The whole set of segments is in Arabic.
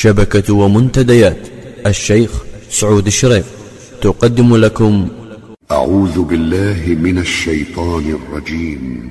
شبكة ومنتديات. الشيخ سعود الشريف. تقدم لكم. أعوذ بالله من الشيطان الرجيم.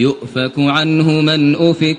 يؤفك عنه من أفك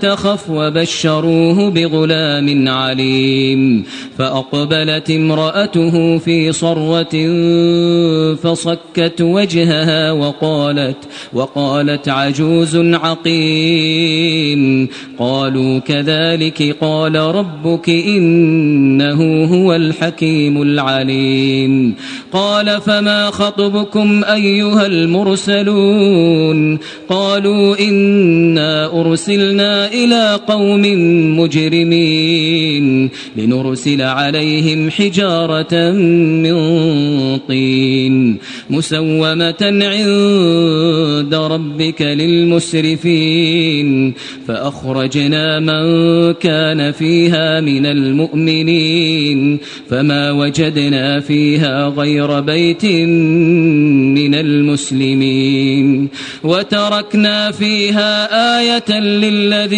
تخف وبشروه بغلام عليم فأقبلت امرأته في صروة فصكت وجهها وقالت وقالت عجوز عقيم قالوا كذلك قال ربك إنه هو الحكيم العليم قال فما خطبكم أيها المرسلون قالوا إنا أرسلنا إلى قوم مجرمين لنرسل عليهم حجارة من طين مسومة عند ربك للمسرفين. فأخرجنا من كان فيها من المؤمنين. فما وجدنا فيها غير بيت من المسلمين. وتركنا فيها آية للذين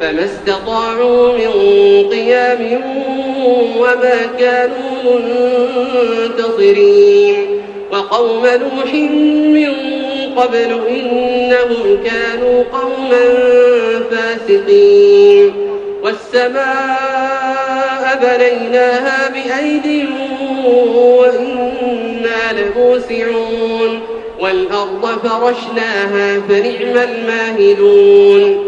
فما استطاعوا من قيام وما كانوا منتصرين وقوم نوح من قبل إنهم كانوا قوما فاسقين والسماء بنيناها بأيد وإنا لموسعون والأرض فرشناها فنعم الماهدون